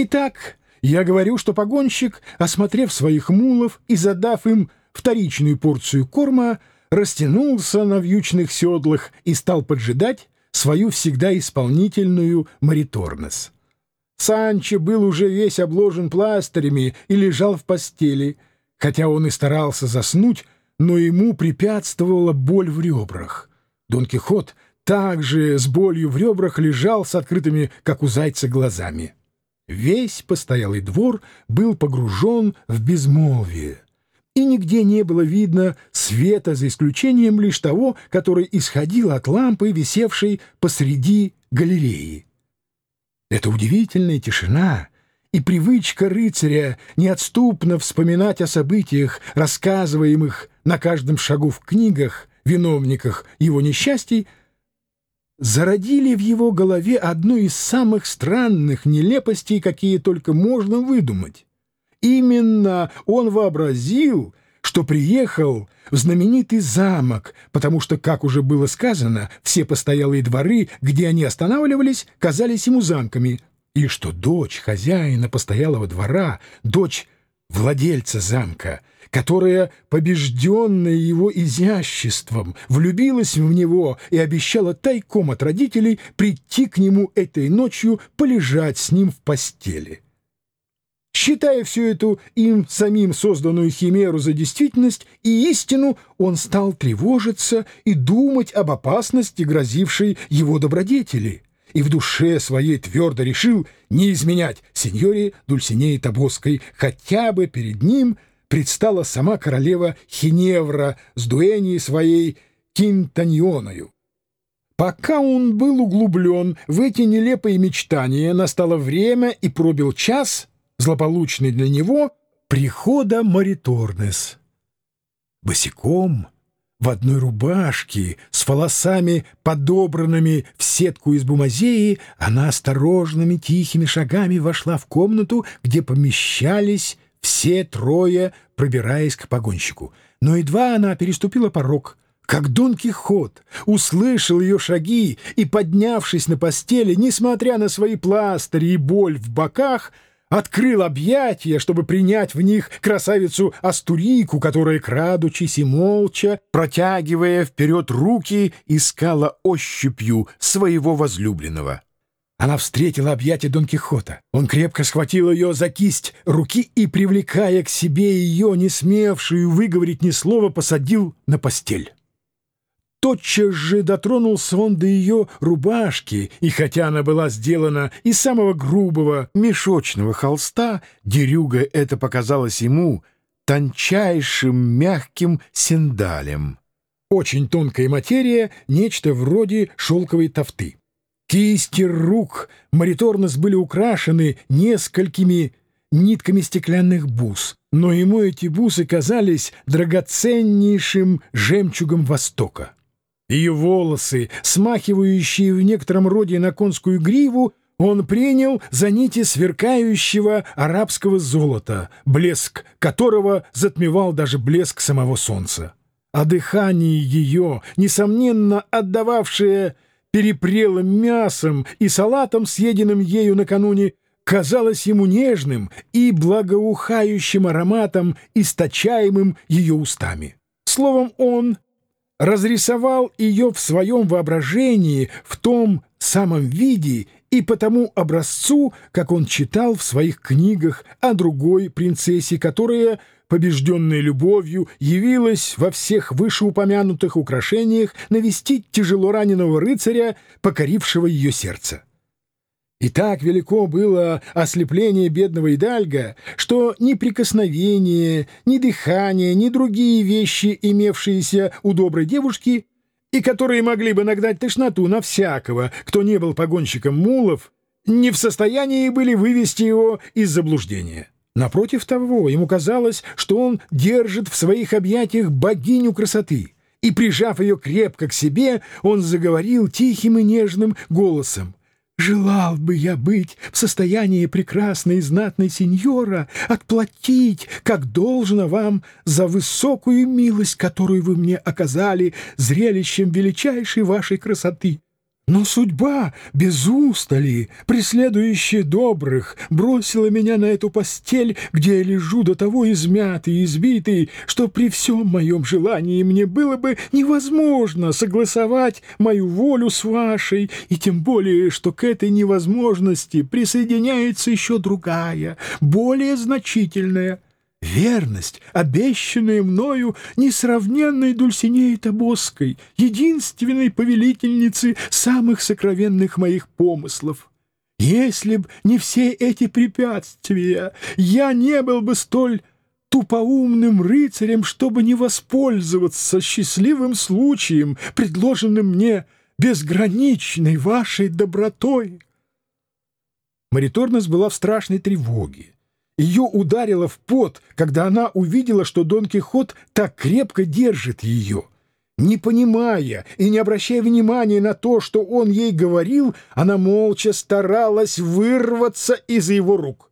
Итак, я говорю, что погонщик, осмотрев своих мулов и задав им вторичную порцию корма, растянулся на вьючных седлах и стал поджидать свою всегда исполнительную Мариторнес. Санчо был уже весь обложен пластырями и лежал в постели, хотя он и старался заснуть, но ему препятствовала боль в ребрах. Дон Кихот также с болью в ребрах лежал с открытыми, как у зайца, глазами. Весь постоялый двор был погружен в безмолвие, и нигде не было видно света, за исключением лишь того, который исходил от лампы, висевшей посреди галереи. Эта удивительная тишина и привычка рыцаря неотступно вспоминать о событиях, рассказываемых на каждом шагу в книгах, виновниках его несчастий, зародили в его голове одну из самых странных нелепостей, какие только можно выдумать. Именно он вообразил, что приехал в знаменитый замок, потому что, как уже было сказано, все постоялые дворы, где они останавливались, казались ему замками, и что дочь хозяина постоялого двора, дочь владельца замка, которая, побежденная его изяществом, влюбилась в него и обещала тайком от родителей прийти к нему этой ночью полежать с ним в постели. Считая всю эту им самим созданную химеру за действительность и истину, он стал тревожиться и думать об опасности, грозившей его добродетели, и в душе своей твердо решил не изменять сеньоре Дульсинеи Табоской, хотя бы перед ним предстала сама королева Хиневра с дуэней своей Кинтаньоною. Пока он был углублен в эти нелепые мечтания, настало время и пробил час, злополучный для него, прихода Мариторнес. Босиком, в одной рубашке, с волосами, подобранными в сетку из бумазеи, она осторожными тихими шагами вошла в комнату, где помещались все трое, пробираясь к погонщику. Но едва она переступила порог, как Дон Кихот услышал ее шаги и, поднявшись на постели, несмотря на свои пластыри и боль в боках, открыл объятия, чтобы принять в них красавицу Астурику, которая, крадучись и молча, протягивая вперед руки, искала ощупью своего возлюбленного. Она встретила объятие Дон Кихота. Он крепко схватил ее за кисть руки и, привлекая к себе ее, не смевшую выговорить ни слова, посадил на постель. Тотчас же дотронулся он до ее рубашки, и хотя она была сделана из самого грубого мешочного холста, дерюга это показалось ему тончайшим мягким сендалем. Очень тонкая материя, нечто вроде шелковой тофты. Кисти рук Мариторнос были украшены несколькими нитками стеклянных бус, но ему эти бусы казались драгоценнейшим жемчугом Востока. Ее волосы, смахивающие в некотором роде на конскую гриву, он принял за нити сверкающего арабского золота, блеск которого затмевал даже блеск самого солнца. А дыхание ее, несомненно отдававшее перепрелым мясом и салатом, съеденным ею накануне, казалось ему нежным и благоухающим ароматом, источаемым ее устами. Словом, он разрисовал ее в своем воображении в том самом виде и по тому образцу, как он читал в своих книгах о другой принцессе, которая побежденная любовью, явилась во всех вышеупомянутых украшениях навестить тяжело раненого рыцаря, покорившего ее сердце. И так велико было ослепление бедного Идальга, что ни прикосновение, ни дыхание, ни другие вещи, имевшиеся у доброй девушки, и которые могли бы нагнать тошноту на всякого, кто не был погонщиком мулов, не в состоянии были вывести его из заблуждения. Напротив того, ему казалось, что он держит в своих объятиях богиню красоты, и, прижав ее крепко к себе, он заговорил тихим и нежным голосом. «Желал бы я быть в состоянии прекрасной и знатной сеньора отплатить, как должно вам, за высокую милость, которую вы мне оказали зрелищем величайшей вашей красоты. Но судьба, без устали, преследующая добрых, бросила меня на эту постель, где я лежу до того измятый и избитый, что при всем моем желании мне было бы невозможно согласовать мою волю с вашей, и тем более, что к этой невозможности присоединяется еще другая, более значительная — Верность, обещанная мною несравненной Дульсинеей Тобоской, единственной повелительницы самых сокровенных моих помыслов. Если б не все эти препятствия, я не был бы столь тупоумным рыцарем, чтобы не воспользоваться счастливым случаем, предложенным мне безграничной вашей добротой. Мариторнес была в страшной тревоге. Ее ударило в пот, когда она увидела, что Дон Кихот так крепко держит ее. Не понимая и не обращая внимания на то, что он ей говорил, она молча старалась вырваться из его рук.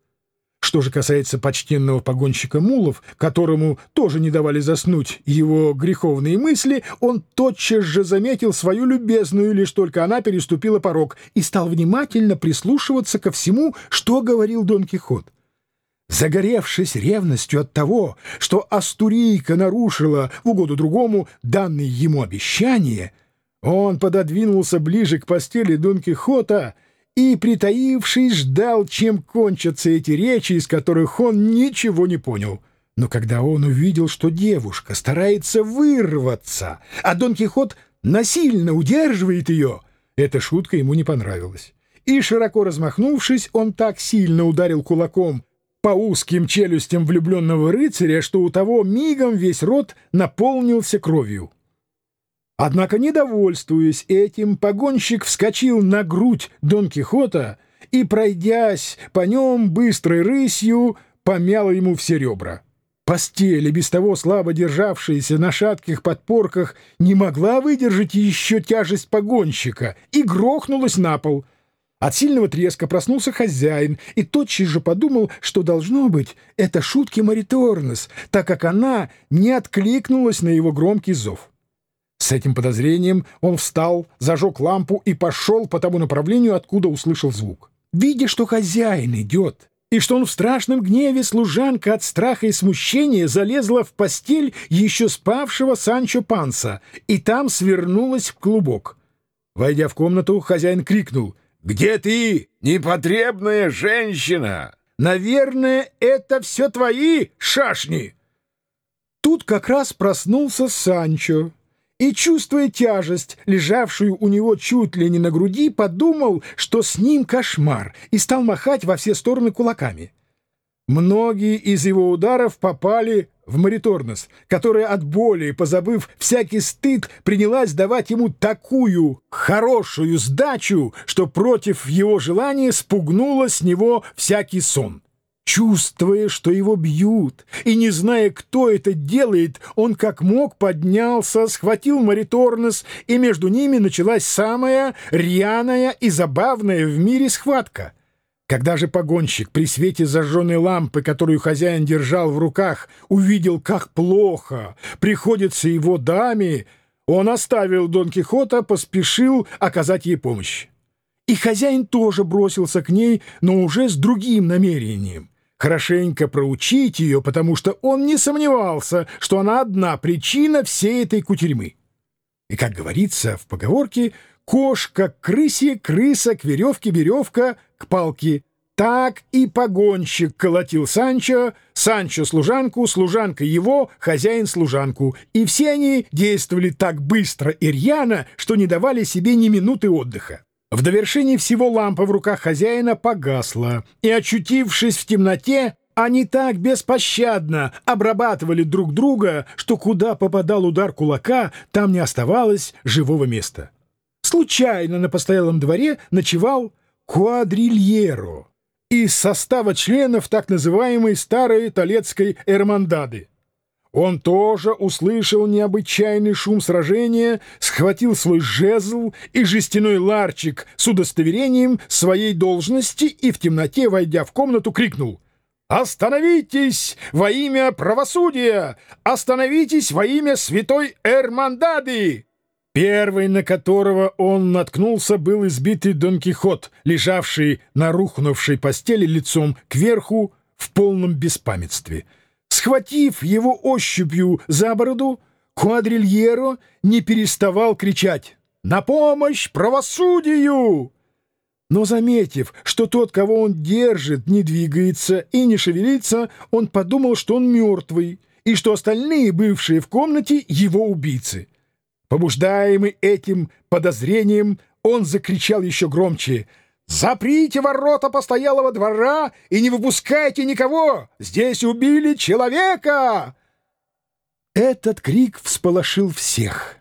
Что же касается почтенного погонщика Мулов, которому тоже не давали заснуть его греховные мысли, он тотчас же заметил свою любезную, лишь только она переступила порог, и стал внимательно прислушиваться ко всему, что говорил Дон Кихот. Загоревшись ревностью от того, что Астурийка нарушила в угоду другому данные ему обещания, он пододвинулся ближе к постели Дон Кихота и, притаившись, ждал, чем кончатся эти речи, из которых он ничего не понял. Но когда он увидел, что девушка старается вырваться, а Дон Кихот насильно удерживает ее, эта шутка ему не понравилась. И, широко размахнувшись, он так сильно ударил кулаком по узким челюстям влюбленного рыцаря, что у того мигом весь рот наполнился кровью. Однако, недовольствуясь этим, погонщик вскочил на грудь Дон Кихота и, пройдясь по нем быстрой рысью, помял ему все ребра. Постель, без того слабо державшаяся на шатких подпорках, не могла выдержать еще тяжесть погонщика и грохнулась на пол — от сильного треска проснулся хозяин и тотчас же подумал, что, должно быть, это шутки Мариторнес, так как она не откликнулась на его громкий зов. С этим подозрением он встал, зажег лампу и пошел по тому направлению, откуда услышал звук. Видя, что хозяин идет, и что он в страшном гневе, служанка от страха и смущения залезла в постель еще спавшего Санчо Панса и там свернулась в клубок. Войдя в комнату, хозяин крикнул — «Где ты, непотребная женщина? Наверное, это все твои шашни!» Тут как раз проснулся Санчо и, чувствуя тяжесть, лежавшую у него чуть ли не на груди, подумал, что с ним кошмар, и стал махать во все стороны кулаками. Многие из его ударов попали в Мариторнос, которая от боли, позабыв всякий стыд, принялась давать ему такую хорошую сдачу, что против его желания спугнула с него всякий сон. Чувствуя, что его бьют, и не зная, кто это делает, он как мог поднялся, схватил Мариторнос, и между ними началась самая рьяная и забавная в мире схватка. Когда же погонщик при свете зажженной лампы, которую хозяин держал в руках, увидел, как плохо приходится его даме, он оставил Дон Кихота, поспешил оказать ей помощь. И хозяин тоже бросился к ней, но уже с другим намерением — хорошенько проучить ее, потому что он не сомневался, что она одна причина всей этой кутерьмы. И, как говорится в поговорке, кошка к крысе, крыса к веревке, веревка к палке. Так и погонщик колотил Санчо, Санчо служанку, служанка его, хозяин служанку. И все они действовали так быстро и рьяно, что не давали себе ни минуты отдыха. В довершении всего лампа в руках хозяина погасла, и, очутившись в темноте, они так беспощадно обрабатывали друг друга, что куда попадал удар кулака, там не оставалось живого места. Случайно на постоялом дворе ночевал Куадрильеро из состава членов так называемой старой талецкой эрмандады. Он тоже услышал необычайный шум сражения, схватил свой жезл и жестяной ларчик с удостоверением своей должности и в темноте, войдя в комнату, крикнул «Остановитесь во имя правосудия! Остановитесь во имя святой Эрмандады!» Первый, на которого он наткнулся, был избитый Дон Кихот, лежавший на рухнувшей постели лицом кверху в полном беспамятстве. Схватив его ощупью за бороду, Квадрильеро не переставал кричать «На помощь правосудию!» Но заметив, что тот, кого он держит, не двигается и не шевелится, он подумал, что он мертвый, и что остальные, бывшие в комнате, его убийцы. Побуждаемый этим подозрением, он закричал еще громче «Заприте ворота постоялого двора и не выпускайте никого! Здесь убили человека!» Этот крик всполошил всех.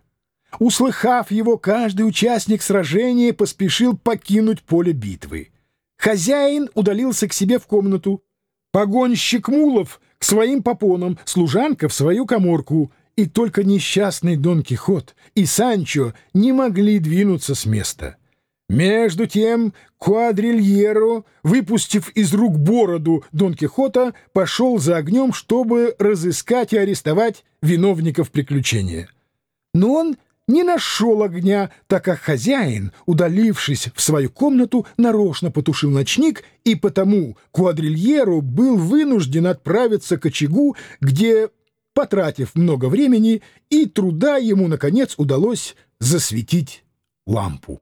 Услыхав его, каждый участник сражения поспешил покинуть поле битвы. Хозяин удалился к себе в комнату, погонщик Мулов к своим попонам, служанка в свою коморку, и только несчастный Дон Кихот и Санчо не могли двинуться с места. Между тем Куадрильеро, выпустив из рук бороду Дон Кихота, пошел за огнем, чтобы разыскать и арестовать виновников приключения. Но он не нашел огня, так как хозяин, удалившись в свою комнату, нарочно потушил ночник, и потому Куадрильеру был вынужден отправиться к очагу, где, потратив много времени и труда, ему, наконец, удалось засветить лампу.